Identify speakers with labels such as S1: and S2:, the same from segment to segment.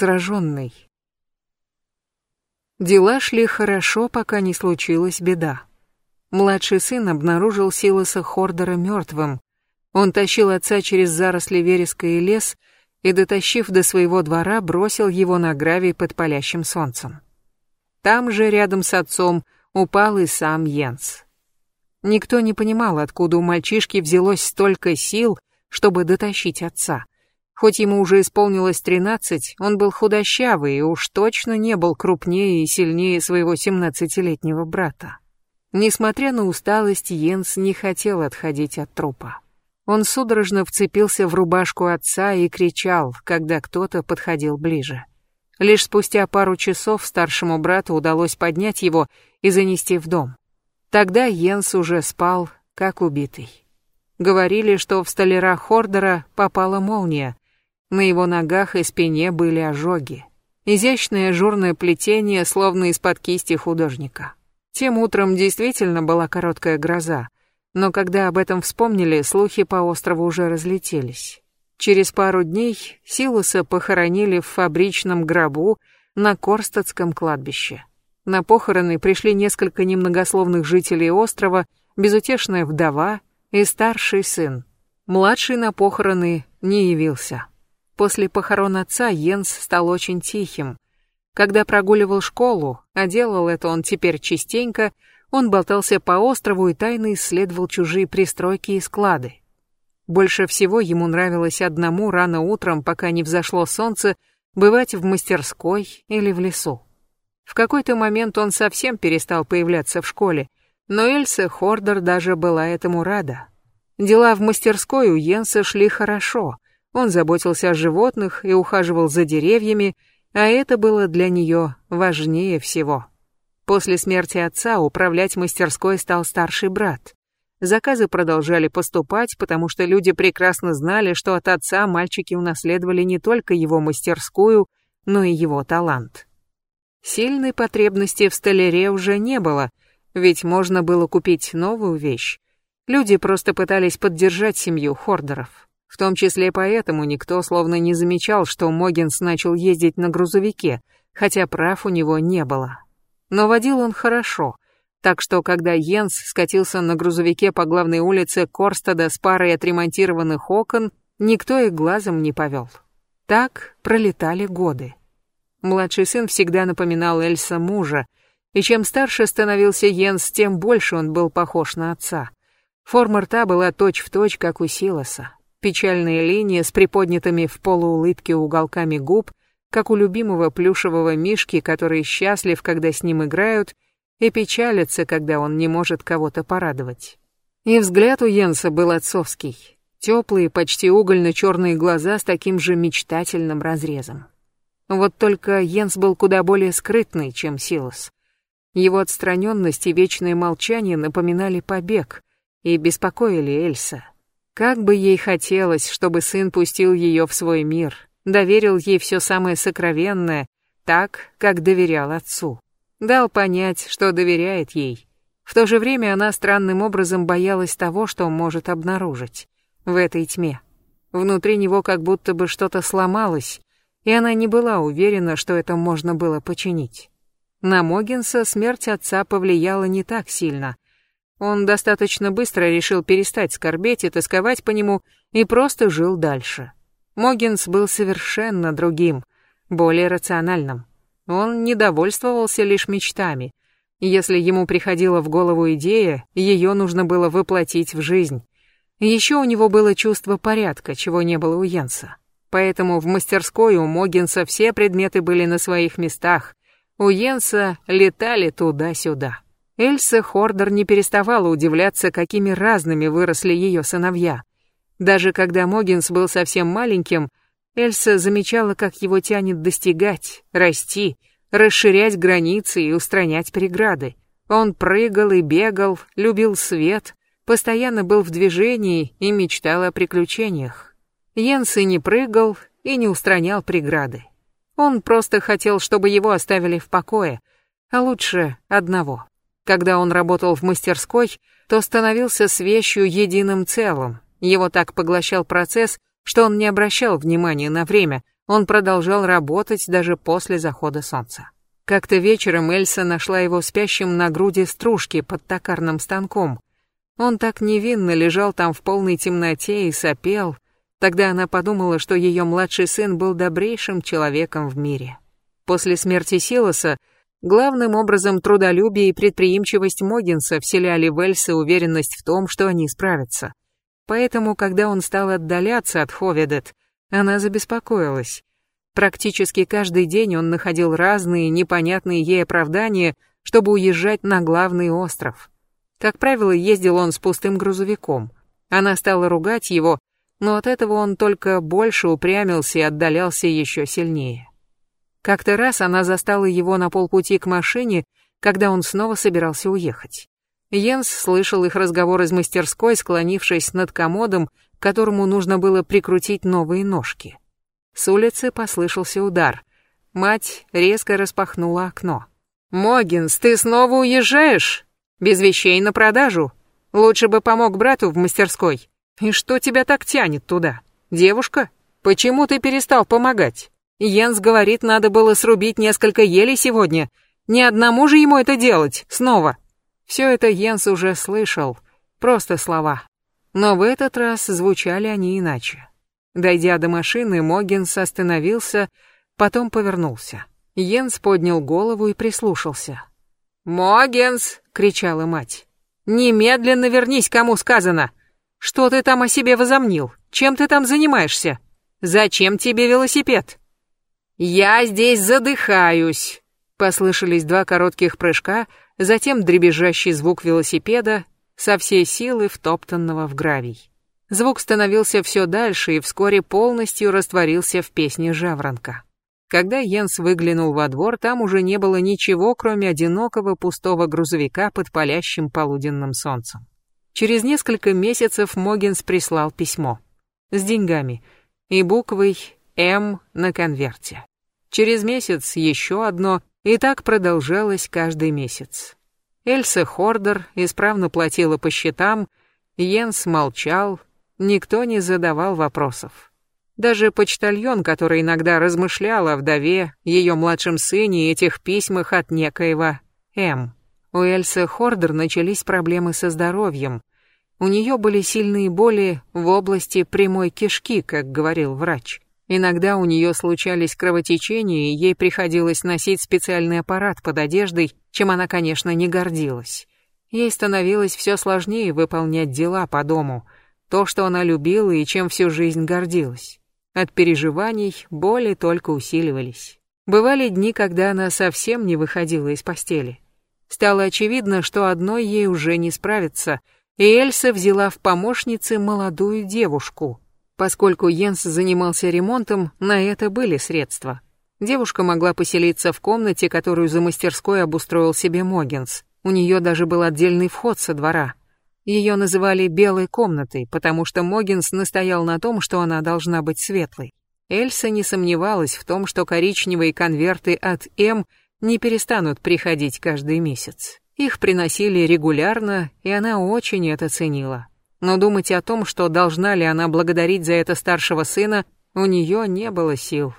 S1: сраженный. Дела шли хорошо, пока не случилась беда. Младший сын обнаружил Силоса Хордера мертвым. Он тащил отца через заросли вереска и лес и, дотащив до своего двора, бросил его на гравий под палящим солнцем. Там же, рядом с отцом, упал и сам Йенс. Никто не понимал, откуда у мальчишки взялось столько сил, чтобы дотащить отца. Хоть ему уже исполнилось тринадцать, он был худощавый и уж точно не был крупнее и сильнее своего семнадцатилетнего брата. Несмотря на усталость, Йенс не хотел отходить от трупа. Он судорожно вцепился в рубашку отца и кричал, когда кто-то подходил ближе. Лишь спустя пару часов старшему брату удалось поднять его и занести в дом. Тогда Йенс уже спал, как убитый. Говорили, что в столяра Хордера попала молния, на его ногах и спине были ожоги. Изящное ажурное плетение, словно из-под кисти художника. Тем утром действительно была короткая гроза, но когда об этом вспомнили, слухи по острову уже разлетелись. Через пару дней Силуса похоронили в фабричном гробу на Корстадском кладбище. На похороны пришли несколько немногословных жителей острова, безутешная вдова и старший сын. Младший на похороны не явился. После похорон отца Йенс стал очень тихим. Когда прогуливал школу, а делал это он теперь частенько, он болтался по острову и тайно исследовал чужие пристройки и склады. Больше всего ему нравилось одному рано утром, пока не взошло солнце, бывать в мастерской или в лесу. В какой-то момент он совсем перестал появляться в школе, но Эльса Хордер даже была этому рада. Дела в мастерской у Йенса шли хорошо — он заботился о животных и ухаживал за деревьями, а это было для нее важнее всего. После смерти отца управлять мастерской стал старший брат. Заказы продолжали поступать, потому что люди прекрасно знали, что от отца мальчики унаследовали не только его мастерскую, но и его талант. Сильной потребности в столяре уже не было, ведь можно было купить новую вещь. Люди просто пытались поддержать семью Хордеров. В том числе поэтому никто словно не замечал, что Могинс начал ездить на грузовике, хотя прав у него не было. Но водил он хорошо, так что когда Йенс скатился на грузовике по главной улице Корстада с парой отремонтированных окон, никто их глазом не повел. Так пролетали годы. Младший сын всегда напоминал Эльса мужа, и чем старше становился Йенс, тем больше он был похож на отца. Форма рта была точь-в-точь, точь, как у Силоса. Печальные линии с приподнятыми в полуулыбке уголками губ, как у любимого плюшевого мишки, который счастлив, когда с ним играют, и печалится, когда он не может кого-то порадовать. И взгляд у Йенса был отцовский. Теплые, почти угольно-черные глаза с таким же мечтательным разрезом. Вот только Йенс был куда более скрытный, чем Силос. Его отстраненность и вечное молчание напоминали побег и беспокоили Эльса. Как бы ей хотелось, чтобы сын пустил ее в свой мир, доверил ей все самое сокровенное, так, как доверял отцу. Дал понять, что доверяет ей. В то же время она странным образом боялась того, что может обнаружить в этой тьме. Внутри него как будто бы что-то сломалось, и она не была уверена, что это можно было починить. На Могинса смерть отца повлияла не так сильно, он достаточно быстро решил перестать скорбеть и тосковать по нему и просто жил дальше. Могинс был совершенно другим, более рациональным. Он не довольствовался лишь мечтами. Если ему приходила в голову идея, ее нужно было воплотить в жизнь. Еще у него было чувство порядка, чего не было у Йенса. Поэтому в мастерской у Могинса все предметы были на своих местах. У Йенса летали туда-сюда. Эльса Хордер не переставала удивляться, какими разными выросли ее сыновья. Даже когда Могинс был совсем маленьким, Эльса замечала, как его тянет достигать, расти, расширять границы и устранять преграды. Он прыгал и бегал, любил свет, постоянно был в движении и мечтал о приключениях. Йенс и не прыгал, и не устранял преграды. Он просто хотел, чтобы его оставили в покое, а лучше одного. Когда он работал в мастерской, то становился с вещью единым целым. Его так поглощал процесс, что он не обращал внимания на время, Он продолжал работать даже после захода солнца. Как-то вечером Эльса нашла его спящим на груди стружки под токарным станком. Он так невинно лежал там в полной темноте и сопел. Тогда она подумала, что ее младший сын был добрейшим человеком в мире. После смерти Силоса главным образом трудолюбие и предприимчивость Могинса вселяли в Эльсе уверенность в том, что они справятся. Поэтому, когда он стал отдаляться от Ховедет, она забеспокоилась. Практически каждый день он находил разные, непонятные ей оправдания, чтобы уезжать на главный остров. Как правило, ездил он с пустым грузовиком. Она стала ругать его, но от этого он только больше упрямился и отдалялся еще сильнее. Как-то раз она застала его на полпути к машине, когда он снова собирался уехать. Йенс слышал их разговор из мастерской, склонившись над комодом, к которому нужно было прикрутить новые ножки. С улицы послышался удар. Мать резко распахнула окно. «Могинс, ты снова уезжаешь? Без вещей на продажу? Лучше бы помог брату в мастерской. И что тебя так тянет туда? Девушка? Почему ты перестал помогать? Йенс говорит, надо было срубить несколько елей сегодня. Ни одному же ему это делать, снова». Все это Йенс уже слышал, просто слова. Но в этот раз звучали они иначе. Дойдя до машины, Могинс остановился, потом повернулся. Йенс поднял голову и прислушался. «Могинс!» — кричала мать. «Немедленно вернись, кому сказано! Что ты там о себе возомнил? Чем ты там занимаешься? Зачем тебе велосипед?» «Я здесь задыхаюсь!» Послышались два коротких прыжка, затем дребезжащий звук велосипеда со всей силы втоптанного в гравий. Звук становился все дальше и вскоре полностью растворился в песне жаворонка. Когда Йенс выглянул во двор, там уже не было ничего, кроме одинокого пустого грузовика под палящим полуденным солнцем. Через несколько месяцев Могинс прислал письмо. С деньгами и буквой «М» на конверте. Через месяц еще одно, и так продолжалось каждый месяц. Эльса Хордер исправно платила по счетам, Йенс молчал, Никто не задавал вопросов. Даже почтальон, который иногда размышлял о вдове, ее младшем сыне и этих письмах от некоего М. У Эльсы Хордер начались проблемы со здоровьем. У нее были сильные боли в области прямой кишки, как говорил врач. Иногда у нее случались кровотечения, и ей приходилось носить специальный аппарат под одеждой, чем она, конечно, не гордилась. Ей становилось все сложнее выполнять дела по дому — то, что она любила и чем всю жизнь гордилась. От переживаний боли только усиливались. Бывали дни, когда она совсем не выходила из постели. Стало очевидно, что одной ей уже не справиться, и Эльса взяла в помощницы молодую девушку. Поскольку Йенс занимался ремонтом, на это были средства. Девушка могла поселиться в комнате, которую за мастерской обустроил себе Могинс. У нее даже был отдельный вход со двора — ее называли «белой комнатой», потому что Могинс настоял на том, что она должна быть светлой. Эльса не сомневалась в том, что коричневые конверты от М не перестанут приходить каждый месяц. Их приносили регулярно, и она очень это ценила. Но думать о том, что должна ли она благодарить за это старшего сына, у нее не было сил.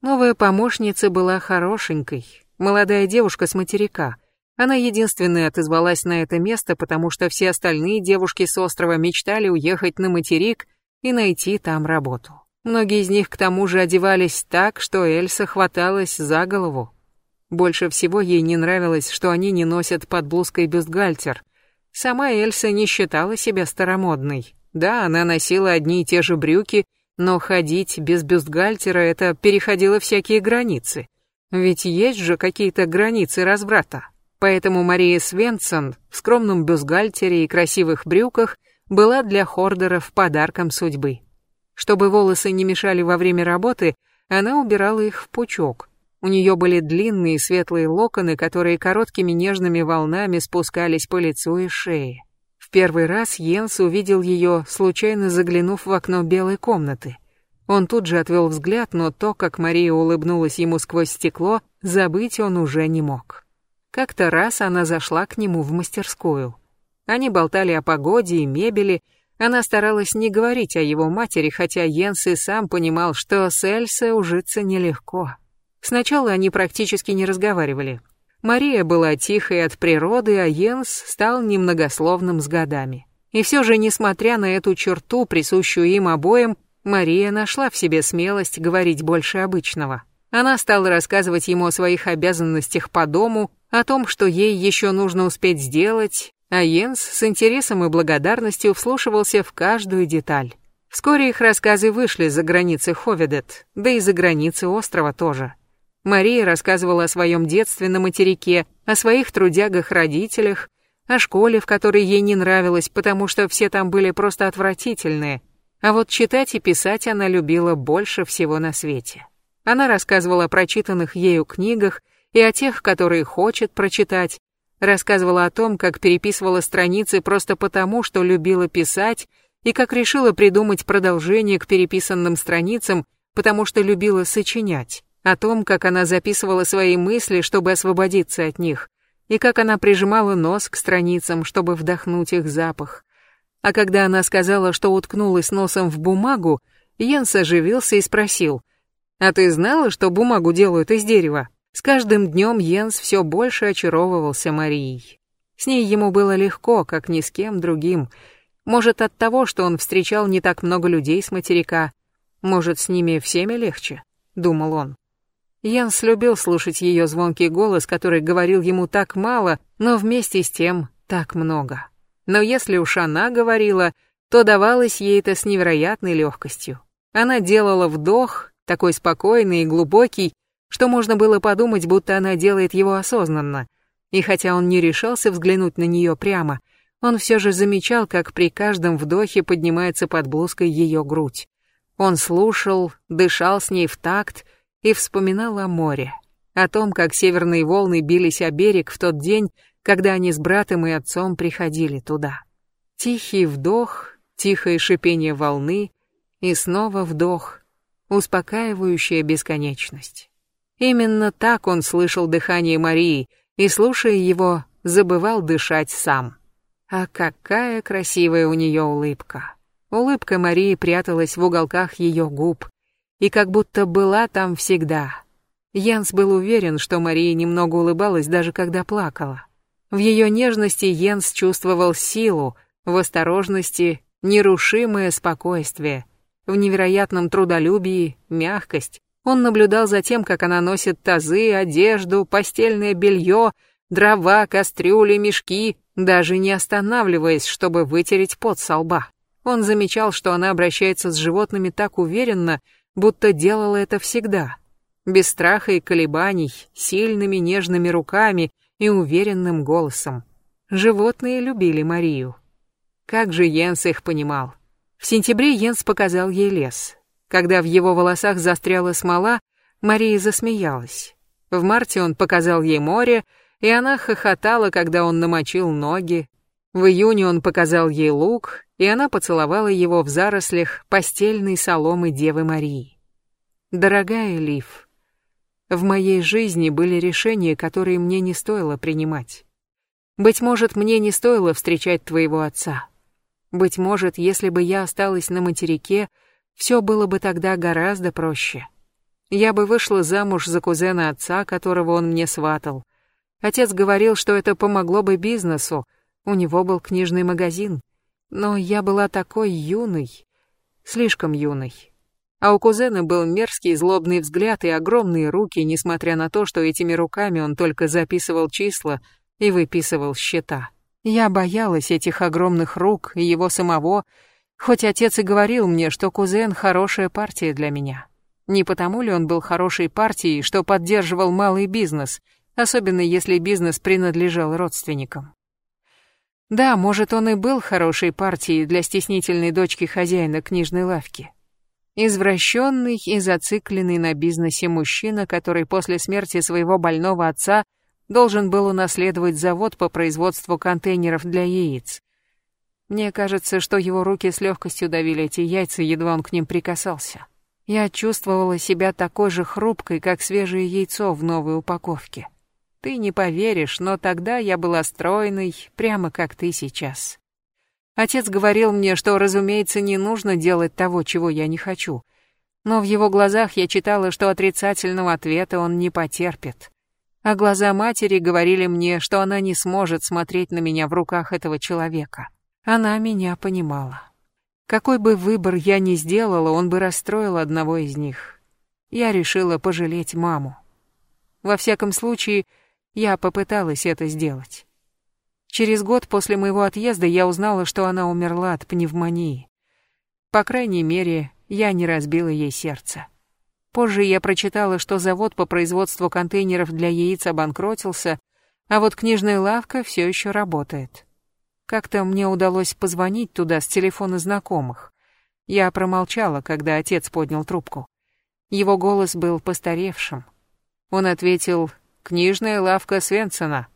S1: Новая помощница была хорошенькой, молодая девушка с материка — она единственная отозвалась на это место, потому что все остальные девушки с острова мечтали уехать на материк и найти там работу. Многие из них к тому же одевались так, что Эльса хваталась за голову. Больше всего ей не нравилось, что они не носят под блузкой бюстгальтер. Сама Эльса не считала себя старомодной. Да, она носила одни и те же брюки, но ходить без бюстгальтера это переходило всякие границы. Ведь есть же какие-то границы разврата. Поэтому Мария Свенсон в скромном бюстгальтере и красивых брюках была для хордеров подарком судьбы. Чтобы волосы не мешали во время работы, она убирала их в пучок. У нее были длинные светлые локоны, которые короткими нежными волнами спускались по лицу и шее. В первый раз Йенс увидел ее, случайно заглянув в окно белой комнаты. Он тут же отвел взгляд, но то, как Мария улыбнулась ему сквозь стекло, забыть он уже не мог. Как-то раз она зашла к нему в мастерскую. Они болтали о погоде и мебели, Она старалась не говорить о его матери, хотя Йенс и сам понимал, что с Эльсой ужиться нелегко. Сначала они практически не разговаривали. Мария была тихой от природы, а Йенс стал немногословным с годами. И все же, несмотря на эту черту, присущую им обоим, Мария нашла в себе смелость говорить больше обычного. Она стала рассказывать ему о своих обязанностях по дому, о том, что ей еще нужно успеть сделать, а Йенс с интересом и благодарностью вслушивался в каждую деталь. Вскоре их рассказы вышли за границы Ховедет, да и за границы острова тоже. Мария рассказывала о своем детстве на материке, о своих трудягах-родителях, о школе, в которой ей не нравилось, потому что все там были просто отвратительные, а вот читать и писать она любила больше всего на свете. Она рассказывала о прочитанных ею книгах и о тех, которые хочет прочитать, рассказывала о том, как переписывала страницы просто потому, что любила писать, и как решила придумать продолжение к переписанным страницам, потому что любила сочинять, о том, как она записывала свои мысли, чтобы освободиться от них, и как она прижимала нос к страницам, чтобы вдохнуть их запах. А когда она сказала, что уткнулась носом в бумагу, Йенс оживился и спросил, «А ты знала, что бумагу делают из дерева?» С каждым днем Йенс все больше очаровывался Марией. С ней ему было легко, как ни с кем другим. Может, от того, что он встречал не так много людей с материка. Может, с ними всеми легче, думал он. Йенс любил слушать ее звонкий голос, который говорил ему так мало, но вместе с тем так много. Но если уж она говорила, то давалось ей это с невероятной легкостью. Она делала вдох, такой спокойный и глубокий, что можно было подумать, будто она делает его осознанно. И хотя он не решался взглянуть на нее прямо, он все же замечал, как при каждом вдохе поднимается под блузкой ее грудь. Он слушал, дышал с ней в такт и вспоминал о море, о том, как северные волны бились о берег в тот день, когда они с братом и отцом приходили туда. Тихий вдох, тихое шипение волны и снова вдох, успокаивающая бесконечность. Именно так он слышал дыхание Марии и, слушая его, забывал дышать сам. А какая красивая у нее улыбка. Улыбка Марии пряталась в уголках ее губ и как будто была там всегда. Янс был уверен, что Мария немного улыбалась, даже когда плакала. В ее нежности Йенс чувствовал силу, в осторожности нерушимое спокойствие, в невероятном трудолюбии мягкость, он наблюдал за тем, как она носит тазы, одежду, постельное белье, дрова, кастрюли, мешки, даже не останавливаясь, чтобы вытереть пот со лба. Он замечал, что она обращается с животными так уверенно, будто делала это всегда. Без страха и колебаний, сильными нежными руками и уверенным голосом. Животные любили Марию. Как же Йенс их понимал. В сентябре Йенс показал ей лес. Когда в его волосах застряла смола, Мария засмеялась. В марте он показал ей море, и она хохотала, когда он намочил ноги. В июне он показал ей лук, и она поцеловала его в зарослях постельной соломы Девы Марии. Дорогая Лив, в моей жизни были решения, которые мне не стоило принимать. Быть может, мне не стоило встречать твоего отца. Быть может, если бы я осталась на материке, все было бы тогда гораздо проще. Я бы вышла замуж за кузена отца, которого он мне сватал. Отец говорил, что это помогло бы бизнесу, у него был книжный магазин. Но я была такой юной, слишком юной. А у кузена был мерзкий злобный взгляд и огромные руки, несмотря на то, что этими руками он только записывал числа и выписывал счета. Я боялась этих огромных рук и его самого, Хоть отец и говорил мне, что кузен хорошая партия для меня. Не потому ли он был хорошей партией, что поддерживал малый бизнес, особенно если бизнес принадлежал родственникам. Да, может, он и был хорошей партией для стеснительной дочки хозяина книжной лавки. Извращенный и зацикленный на бизнесе мужчина, который после смерти своего больного отца должен был унаследовать завод по производству контейнеров для яиц. Мне кажется, что его руки с легкостью давили эти яйца, едва он к ним прикасался. Я чувствовала себя такой же хрупкой, как свежее яйцо в новой упаковке. Ты не поверишь, но тогда я была стройной, прямо как ты сейчас. Отец говорил мне, что, разумеется, не нужно делать того, чего я не хочу. Но в его глазах я читала, что отрицательного ответа он не потерпит. А глаза матери говорили мне, что она не сможет смотреть на меня в руках этого человека. Она меня понимала. Какой бы выбор я ни сделала, он бы расстроил одного из них. Я решила пожалеть маму. Во всяком случае, я попыталась это сделать. Через год после моего отъезда я узнала, что она умерла от пневмонии. По крайней мере, я не разбила ей сердце. Позже я прочитала, что завод по производству контейнеров для яиц обанкротился, а вот книжная лавка все еще работает. Как-то мне удалось позвонить туда с телефона знакомых. Я промолчала, когда отец поднял трубку. Его голос был постаревшим. Он ответил «Книжная лавка Свенсона».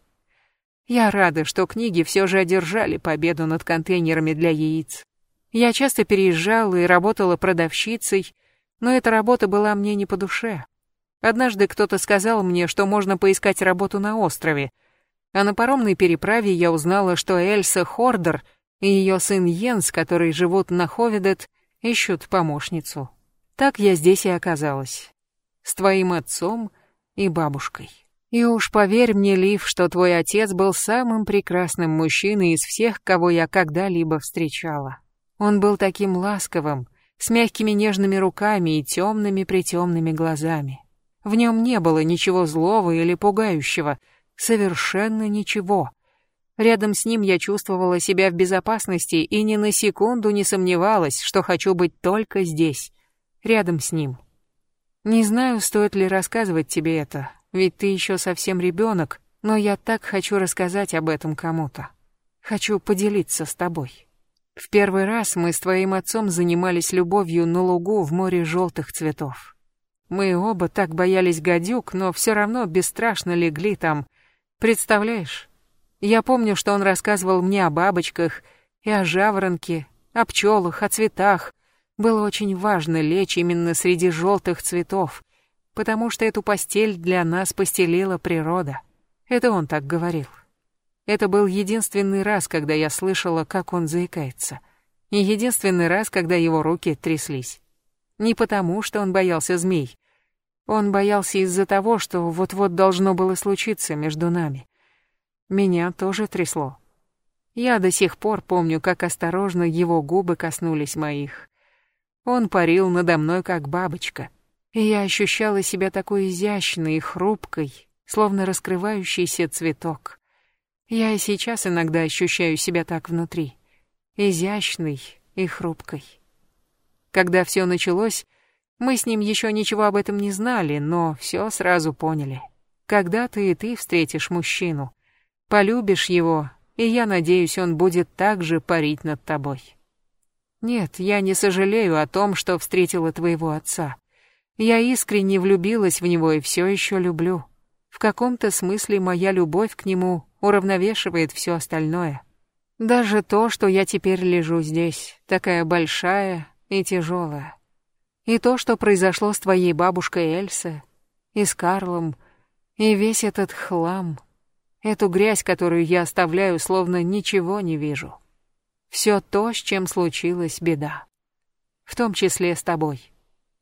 S1: Я рада, что книги все же одержали победу над контейнерами для яиц. Я часто переезжала и работала продавщицей, но эта работа была мне не по душе. Однажды кто-то сказал мне, что можно поискать работу на острове, а на паромной переправе я узнала, что Эльса Хордер и ее сын Йенс, которые живут на Ховедет, ищут помощницу. Так я здесь и оказалась. С твоим отцом и бабушкой. И уж поверь мне, Лив, что твой отец был самым прекрасным мужчиной из всех, кого я когда-либо встречала. Он был таким ласковым, с мягкими нежными руками и темными-притемными глазами. В нем не было ничего злого или пугающего, совершенно ничего. Рядом с ним я чувствовала себя в безопасности и ни на секунду не сомневалась, что хочу быть только здесь, рядом с ним. Не знаю, стоит ли рассказывать тебе это, ведь ты еще совсем ребенок, но я так хочу рассказать об этом кому-то. Хочу поделиться с тобой. В первый раз мы с твоим отцом занимались любовью на лугу в море желтых цветов. Мы оба так боялись гадюк, но все равно бесстрашно легли там. Представляешь? Я помню, что он рассказывал мне о бабочках и о жаворонке, о пчелах, о цветах. Было очень важно лечь именно среди желтых цветов, потому что эту постель для нас постелила природа. Это он так говорил. Это был единственный раз, когда я слышала, как он заикается. И единственный раз, когда его руки тряслись. Не потому, что он боялся змей. Он боялся из-за того, что вот-вот должно было случиться между нами. Меня тоже трясло. Я до сих пор помню, как осторожно его губы коснулись моих. Он парил надо мной, как бабочка — и я ощущала себя такой изящной и хрупкой, словно раскрывающийся цветок. Я и сейчас иногда ощущаю себя так внутри, изящной и хрупкой. Когда все началось, мы с ним еще ничего об этом не знали, но все сразу поняли. Когда ты и ты встретишь мужчину, полюбишь его, и я надеюсь, он будет так же парить над тобой. Нет, я не сожалею о том, что встретила твоего отца. Я искренне влюбилась в него и все еще люблю. В каком-то смысле моя любовь к нему уравновешивает все остальное. Даже то, что я теперь лежу здесь, такая большая и тяжелая. И то, что произошло с твоей бабушкой Эльсой, и с Карлом, и весь этот хлам, эту грязь, которую я оставляю, словно ничего не вижу. Все то, с чем случилась беда. В том числе с тобой.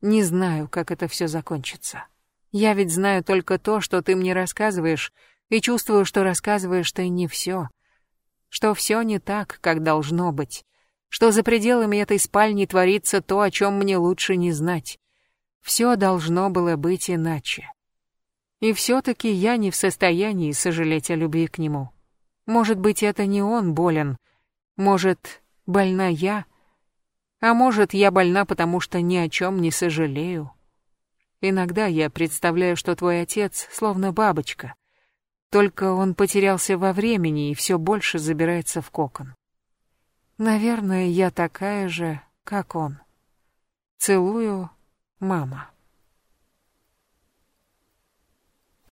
S1: Не знаю, как это все закончится. Я ведь знаю только то, что ты мне рассказываешь, и чувствую, что рассказываешь ты не все. Что все не так, как должно быть. Что за пределами этой спальни творится то, о чем мне лучше не знать. Все должно было быть иначе. И все-таки я не в состоянии сожалеть о любви к нему. Может быть, это не он болен. Может, больна я, а может, я больна, потому что ни о чем не сожалею. Иногда я представляю, что твой отец словно бабочка. Только он потерялся во времени и все больше забирается в кокон. Наверное, я такая же, как он. Целую, мама.